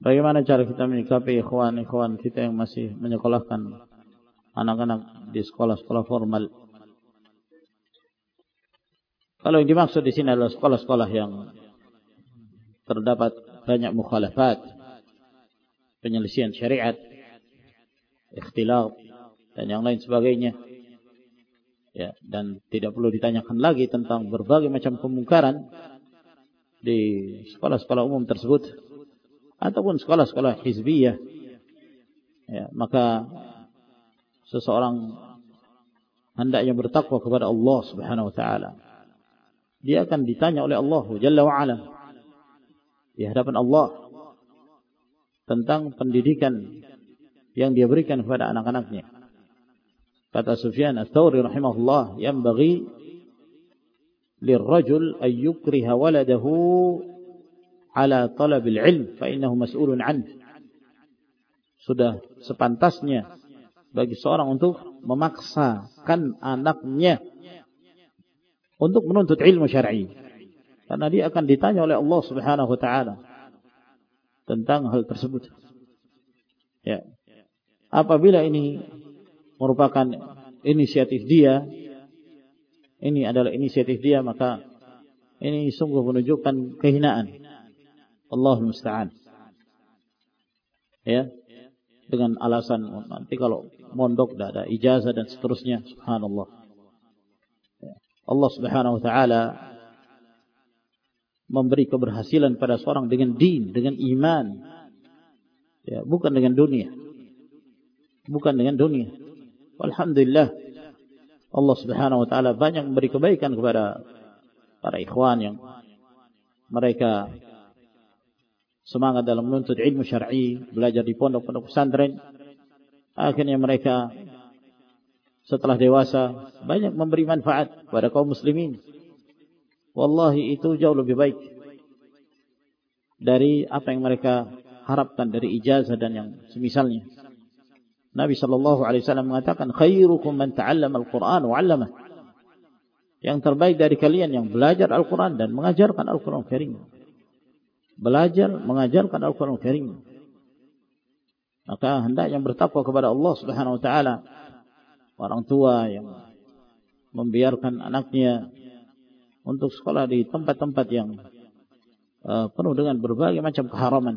Bagaimana cara kita menyikapi ikhwan-ikhwan kita yang masih menyekolahkan anak-anak di sekolah-sekolah formal? Kalau yang dimaksud di sini adalah sekolah-sekolah yang terdapat banyak mukhalafat, penyelesaian syariat, ikhtilaf dan yang lain sebagainya. Ya, dan tidak perlu ditanyakan lagi tentang berbagai macam kemungkaran di sekolah-sekolah umum tersebut ataupun sekolah-sekolah hizbiyah. Ya, maka seseorang hendaknya bertakwa kepada Allah Subhanahu wa taala. Dia akan ditanya oleh Allah Jalla wa ala di hadapan Allah tentang pendidikan yang dia berikan kepada anak-anaknya. Kata Sufyan ats-Tsauri rahimahullah yang bagi lirrajul ay yukriha waladahu ala talabil ilm fa innahu mas'ulun an. Sudah sepantasnya bagi seorang untuk memaksakan anaknya untuk menuntut ilmu syar'i. Karena dia akan ditanya oleh Allah Subhanahu wa taala tentang hal tersebut. Ya. Apabila ini merupakan inisiatif dia, ini adalah inisiatif dia, maka ini sungguh menunjukkan kehinaan Allah musta'an. Ya. Dengan alasan nanti kalau mondok tidak ada ijazah dan seterusnya. Subhanallah. Ya. Allah subhanahu wa ta'ala memberi keberhasilan pada seorang dengan din, dengan iman. Ya, bukan dengan dunia. Bukan dengan dunia. Alhamdulillah. Allah subhanahu wa ta'ala banyak memberi kebaikan kepada para ikhwan yang mereka semangat dalam menuntut ilmu syar'i, belajar di pondok-pondok pesantren. Akhirnya mereka setelah dewasa banyak memberi manfaat kepada kaum muslimin. Wallahi itu jauh lebih baik dari apa yang mereka harapkan dari ijazah dan yang semisalnya. Nabi sallallahu alaihi wasallam mengatakan khairukum man ta'allama al-Qur'an wa. Yang terbaik dari kalian yang belajar Al-Qur'an dan mengajarkan Al-Qur'an Karim belajar mengajarkan Al-Quran Karim. Maka hendaknya bertakwa kepada Allah Subhanahu wa taala. Orang tua yang membiarkan anaknya untuk sekolah di tempat-tempat yang uh, penuh dengan berbagai macam keharaman.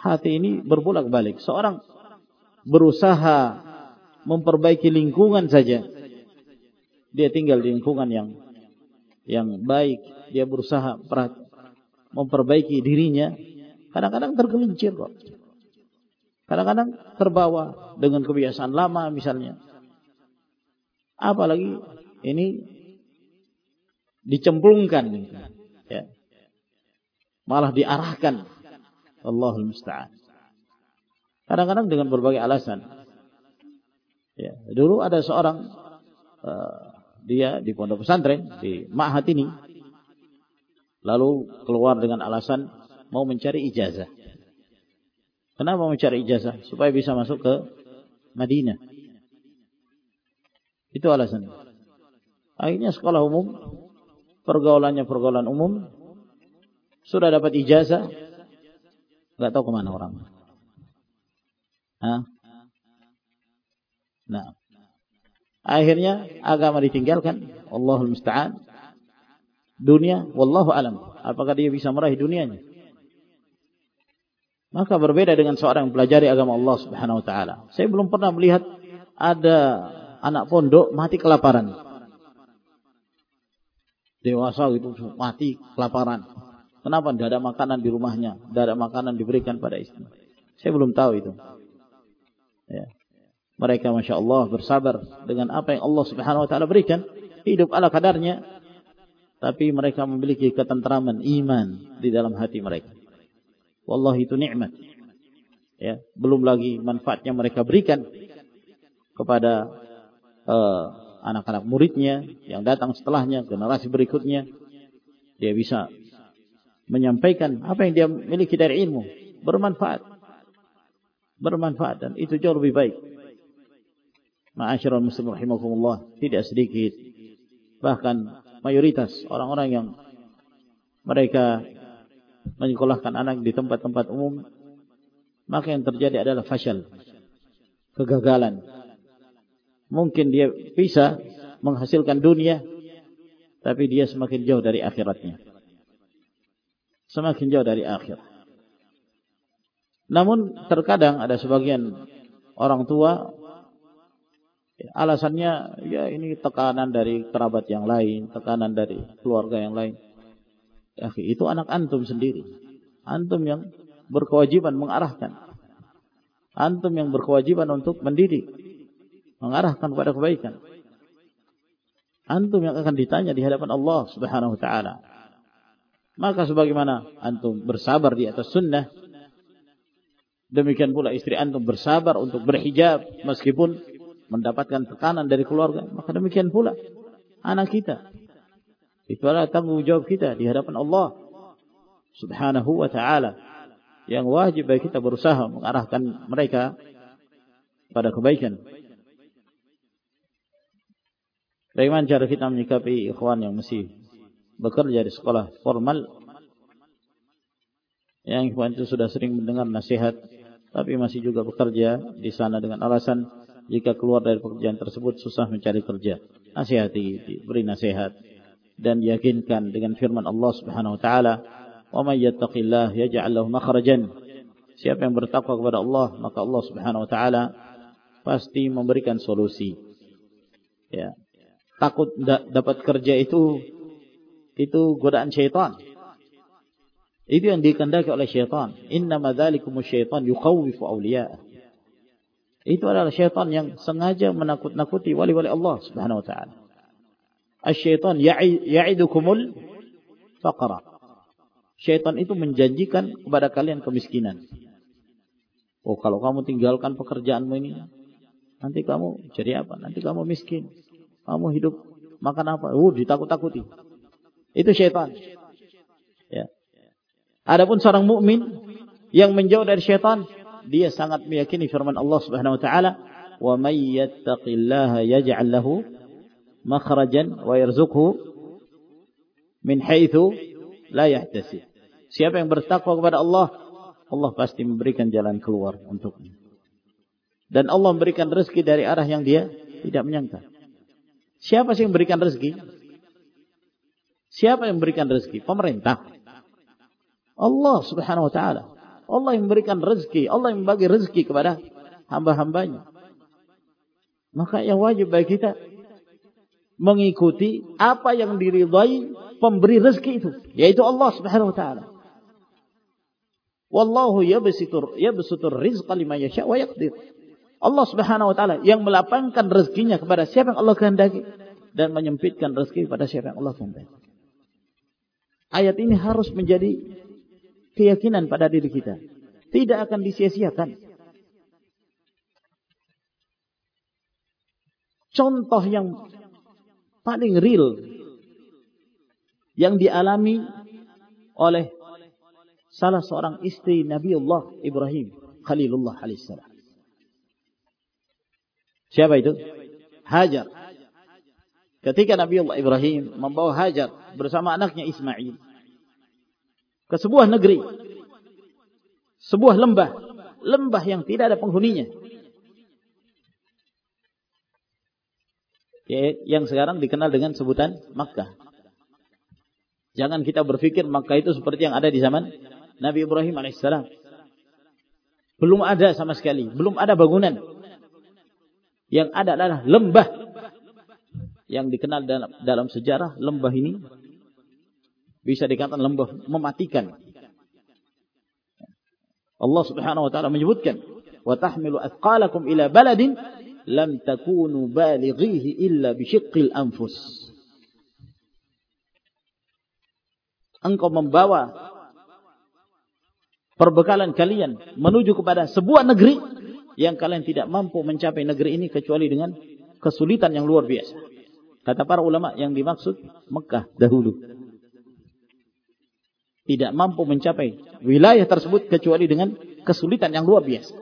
Hati ini berbolak-balik. Seorang berusaha memperbaiki lingkungan saja. Dia tinggal di lingkungan yang yang baik. Dia berusaha memperbaiki dirinya, kadang-kadang tergelincir kok. Kadang-kadang terbawa dengan kebiasaan lama misalnya. Apalagi ini dicemplungkan ya. Malah diarahkan. Allahul musta'an. Kadang-kadang dengan berbagai alasan. Ya, dulu ada seorang uh, dia di pondok pesantren di Ma'had ini lalu keluar dengan alasan mau mencari ijazah. Kenapa mencari ijazah? Supaya bisa masuk ke Madinah. Itu alasan. Akhirnya sekolah umum, pergaulannya pergaulan umum, sudah dapat ijazah, nggak tahu ke mana orang. Hah? Nah, akhirnya agama ditinggalkan. Allahul Musta'an dunia wallahu alam. Apakah dia bisa meraih dunianya? Maka berbeda dengan seorang yang pelajari agama Allah Subhanahu wa taala. Saya belum pernah melihat ada anak pondok mati kelaparan. Dewasa itu mati kelaparan. Kenapa? Tidak ada makanan di rumahnya. Tidak ada makanan diberikan pada istri. Saya belum tahu itu. Ya. Mereka masya Allah bersabar dengan apa yang Allah Subhanahu wa taala berikan. Hidup ala kadarnya tapi mereka memiliki ketentraman iman di dalam hati mereka. Wallahi itu nikmat. Ya, belum lagi manfaatnya mereka berikan kepada uh, anak-anak muridnya yang datang setelahnya, generasi berikutnya. Dia bisa menyampaikan apa yang dia miliki dari ilmu, bermanfaat. Bermanfaat dan itu jauh lebih baik. Ma'asyiral muslimin rahimakumullah, tidak sedikit bahkan mayoritas orang-orang yang mereka menyekolahkan anak di tempat-tempat umum, maka yang terjadi adalah fasyal. Kegagalan. Mungkin dia bisa menghasilkan dunia, tapi dia semakin jauh dari akhiratnya. Semakin jauh dari akhirat. Namun terkadang ada sebagian orang tua alasannya ya ini tekanan dari kerabat yang lain, tekanan dari keluarga yang lain. Ya, itu anak antum sendiri. Antum yang berkewajiban mengarahkan. Antum yang berkewajiban untuk mendidik. Mengarahkan kepada kebaikan. Antum yang akan ditanya di hadapan Allah subhanahu wa ta'ala. Maka sebagaimana antum bersabar di atas sunnah. Demikian pula istri antum bersabar untuk berhijab. Meskipun mendapatkan tekanan dari keluarga. Maka demikian pula anak kita itu adalah tanggung jawab kita di hadapan Allah Subhanahu wa taala. Yang wajib bagi kita berusaha mengarahkan mereka pada kebaikan. Bagaimana cara kita menyikapi ikhwan yang masih bekerja di sekolah formal? Yang ikhwan itu sudah sering mendengar nasihat, tapi masih juga bekerja di sana dengan alasan jika keluar dari pekerjaan tersebut susah mencari kerja. Nasihati, beri nasihat dan yakinkan dengan firman Allah Subhanahu wa taala, "Wa may yattaqillah yaj'al lahu makhrajan." Siapa yang bertakwa kepada Allah, maka Allah Subhanahu wa taala pasti memberikan solusi. Ya. Takut dapat kerja itu itu godaan syaitan. Itu yang dikehendaki oleh syaitan. Inna madzalikum syaitan yukhawwifu awliya'ah. Itu adalah syaitan yang sengaja menakut-nakuti wali-wali Allah Subhanahu wa taala. Asyaitan ya'idukumul faqra. Syaitan itu menjanjikan kepada kalian kemiskinan. Oh kalau kamu tinggalkan pekerjaanmu ini, nanti kamu jadi apa? Nanti kamu miskin. Kamu hidup makan apa? Oh ditakut-takuti. Itu syaitan. Ya. Adapun seorang mukmin yang menjauh dari syaitan, dia sangat meyakini firman Allah Subhanahu wa taala, "Wa may yattaqillaha yaj'al lahu makhrajan wa yarzuqhu min haitsu la yahtasib. Siapa yang bertakwa kepada Allah, Allah pasti memberikan jalan keluar untuknya. Dan Allah memberikan rezeki dari arah yang dia tidak menyangka. Siapa sih yang memberikan rezeki? Siapa yang memberikan rezeki? Pemerintah. Allah subhanahu wa ta'ala. Allah yang memberikan rezeki. Allah yang membagi rezeki kepada hamba-hambanya. Maka yang wajib bagi kita mengikuti apa yang diridhai pemberi rezeki itu yaitu Allah Subhanahu wa taala. Wallahu yabsutur yabsutur rizqa liman yasha wa yaqdir. Allah Subhanahu wa taala yang melapangkan rezekinya kepada siapa yang Allah kehendaki dan menyempitkan rezeki kepada siapa yang Allah kehendaki. Ayat ini harus menjadi keyakinan pada diri kita. Tidak akan disia-siakan. Contoh yang paling real yang dialami oleh salah seorang istri Nabi Allah Ibrahim Khalilullah alaihissalam. Siapa itu? Hajar. Ketika Nabi Allah Ibrahim membawa Hajar bersama anaknya Ismail ke sebuah negeri, sebuah lembah, lembah yang tidak ada penghuninya. yang sekarang dikenal dengan sebutan Makkah. Jangan kita berpikir Makkah itu seperti yang ada di zaman Nabi Ibrahim alaihissalam. Belum ada sama sekali, belum ada bangunan. Yang ada adalah lembah yang dikenal dalam, dalam sejarah lembah ini bisa dikatakan lembah mematikan. Allah Subhanahu wa taala menyebutkan, "Wa tahmilu athqalakum ila baladin lam takunu balighihi illa bisyiqqil anfus. Engkau membawa perbekalan kalian menuju kepada sebuah negeri yang kalian tidak mampu mencapai negeri ini kecuali dengan kesulitan yang luar biasa. Kata para ulama yang dimaksud Mekah dahulu. Tidak mampu mencapai wilayah tersebut kecuali dengan kesulitan yang luar biasa.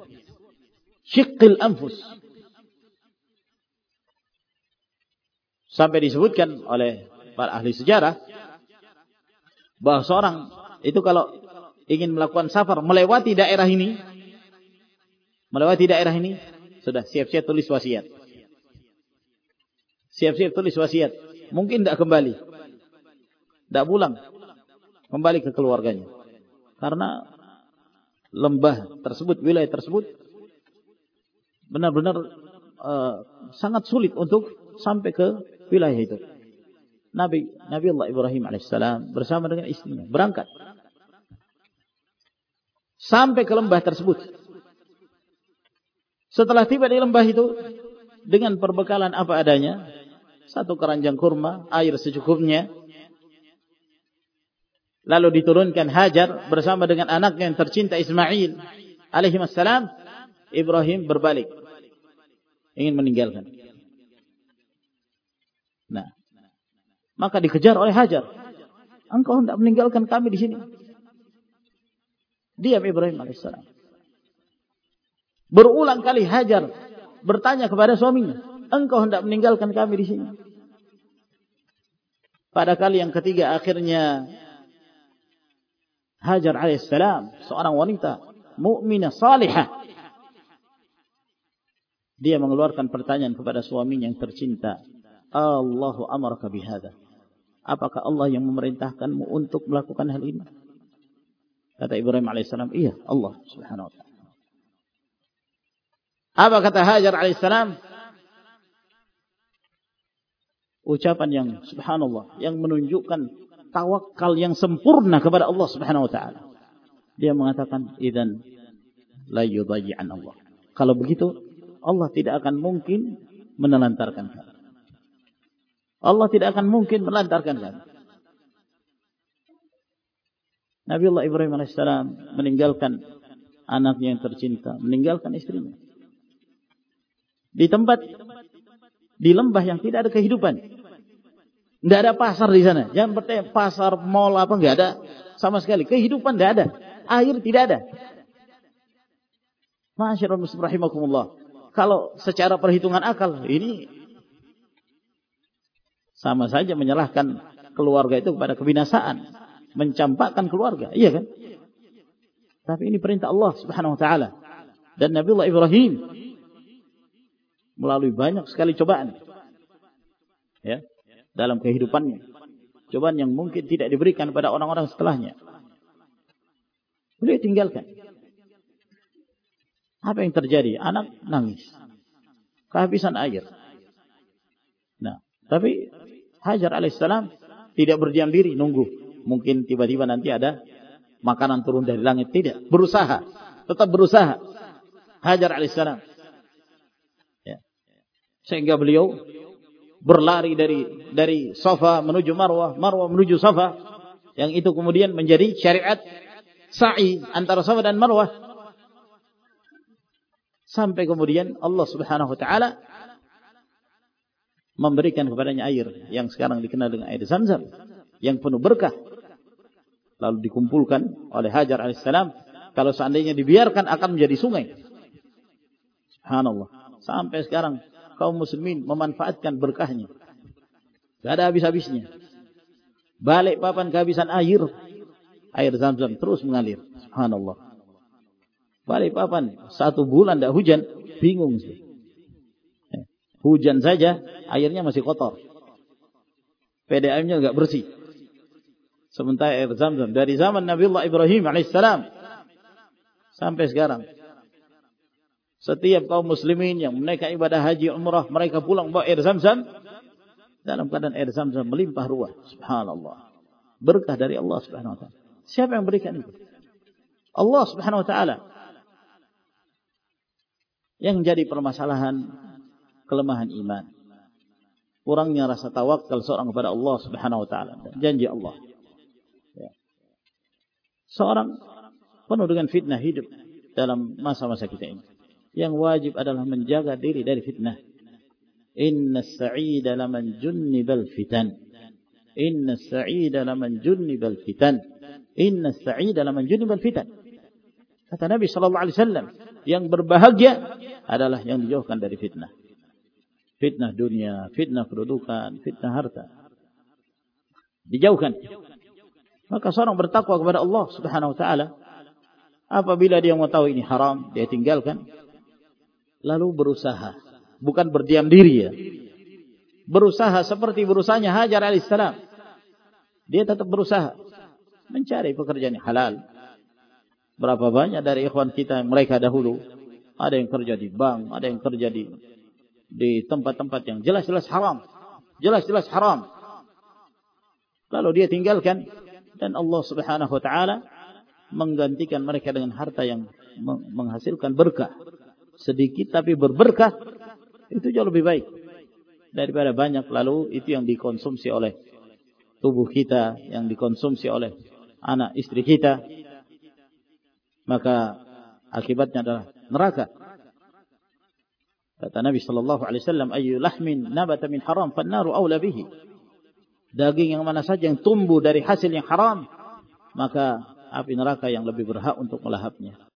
Syiqqil anfus. Sampai disebutkan oleh para ahli sejarah bahwa seorang itu kalau ingin melakukan safar melewati daerah ini, melewati daerah ini, sudah siap-siap tulis wasiat. Siap-siap tulis wasiat. Mungkin tidak kembali. Tidak pulang. Kembali ke keluarganya. Karena lembah tersebut, wilayah tersebut, benar-benar uh, sangat sulit untuk sampai ke wilayah itu. Nabi Nabi Allah Ibrahim alaihissalam bersama dengan istrinya berangkat sampai ke lembah tersebut. Setelah tiba di lembah itu dengan perbekalan apa adanya, satu keranjang kurma, air secukupnya. Lalu diturunkan Hajar bersama dengan anaknya yang tercinta Ismail alaihi wassalam. Ibrahim berbalik ingin meninggalkan. Nah, maka dikejar oleh Hajar. Engkau hendak meninggalkan kami di sini. Diam Ibrahim alaihissalam. Berulang kali Hajar bertanya kepada suaminya, engkau hendak meninggalkan kami di sini. Pada kali yang ketiga akhirnya Hajar alaihissalam, seorang wanita mukminah salihah. Dia mengeluarkan pertanyaan kepada suaminya yang tercinta. Allahu amarka bihada. Apakah Allah yang memerintahkanmu untuk melakukan hal ini? Kata Ibrahim alaihissalam, iya Allah subhanahu wa ta'ala. Apa kata Hajar alaihissalam? Ucapan yang subhanallah, yang menunjukkan tawakal yang sempurna kepada Allah subhanahu wa ta'ala. Dia mengatakan, idan la yudayyi'an Allah. Kalau begitu, Allah tidak akan mungkin menelantarkan kamu. Allah tidak akan mungkin melantarkan kamu. Nabi Allah Ibrahim AS meninggalkan anaknya yang tercinta, meninggalkan istrinya. Di tempat, di lembah yang tidak ada kehidupan. Tidak ada pasar di sana. Jangan bertanya pasar, mall apa, nggak ada sama sekali. Kehidupan tidak ada. Air tidak ada. Masyarakat muslim rahimakumullah. Kalau secara perhitungan akal, ini sama saja menyalahkan keluarga itu kepada kebinasaan mencampakkan keluarga. Iya kan? Tapi ini perintah Allah Subhanahu wa taala. Dan Nabi Allah Ibrahim melalui banyak sekali cobaan. Ya, dalam kehidupannya. Cobaan yang mungkin tidak diberikan pada orang-orang setelahnya. Beliau tinggalkan. Apa yang terjadi? Anak nangis. Kehabisan air. Nah, tapi Hajar alaihissalam tidak berdiam diri nunggu mungkin tiba-tiba nanti ada makanan turun dari langit. Tidak. Berusaha. Tetap berusaha. Hajar alaihissalam. Ya. Sehingga beliau berlari dari dari Safa menuju Marwah, Marwah menuju Safa, yang itu kemudian menjadi syariat sa'i antara Safa dan Marwah. Sampai kemudian Allah Subhanahu wa taala memberikan kepadanya air yang sekarang dikenal dengan air Zam-Zam yang penuh berkah. Lalu dikumpulkan oleh Hajar alaihissalam. Kalau seandainya dibiarkan akan menjadi sungai. Subhanallah. Sampai sekarang kaum muslimin memanfaatkan berkahnya. Tidak ada habis-habisnya. Balik papan kehabisan air. Air zam-zam terus mengalir. Subhanallah. Balik papan. Satu bulan tidak hujan bingung sih hujan saja airnya masih kotor. PDAM-nya enggak bersih. Sementara air zam-zam. Dari zaman Nabi Allah Ibrahim alaihissalam. Sampai sekarang. Setiap kaum muslimin yang menaikkan ibadah haji umrah. Mereka pulang bawa air zam-zam. Dalam keadaan air zam-zam melimpah ruah. Subhanallah. Berkah dari Allah subhanahu wa ta'ala. Siapa yang berikan itu? Allah subhanahu wa ta'ala. Yang menjadi permasalahan kelemahan iman. Kurangnya rasa tawakal seorang kepada Allah subhanahu wa ta'ala. Janji Allah seorang penuh dengan fitnah hidup dalam masa-masa kita ini. Yang wajib adalah menjaga diri dari fitnah. Inna sa'ida laman junnibal fitan. Inna sa'ida laman junnibal fitan. Inna sa'ida laman junnibal fitan. Kata Nabi sallallahu alaihi wasallam, yang berbahagia adalah yang dijauhkan dari fitnah. Fitnah dunia, fitnah kedudukan, fitnah harta. Dijauhkan. Maka seorang bertakwa kepada Allah Subhanahu wa taala apabila dia mau tahu ini haram, dia tinggalkan lalu berusaha, bukan berdiam diri ya. Berusaha seperti berusahanya Hajar alaihissalam. Dia tetap berusaha mencari pekerjaan yang halal. Berapa banyak dari ikhwan kita mereka dahulu ada yang kerja di bank, ada yang kerja di di tempat-tempat yang jelas-jelas haram. Jelas-jelas haram. Lalu dia tinggalkan dan Allah Subhanahu wa taala menggantikan mereka dengan harta yang menghasilkan berkah. Sedikit tapi berberkah itu jauh lebih baik daripada banyak lalu itu yang dikonsumsi oleh tubuh kita, yang dikonsumsi oleh anak istri kita. Maka akibatnya adalah neraka. Kata Nabi sallallahu alaihi wasallam, "Ayyu lahmin nabata min haram, fan-naru aula bihi." daging yang mana saja yang tumbuh dari hasil yang haram, maka api neraka yang lebih berhak untuk melahapnya.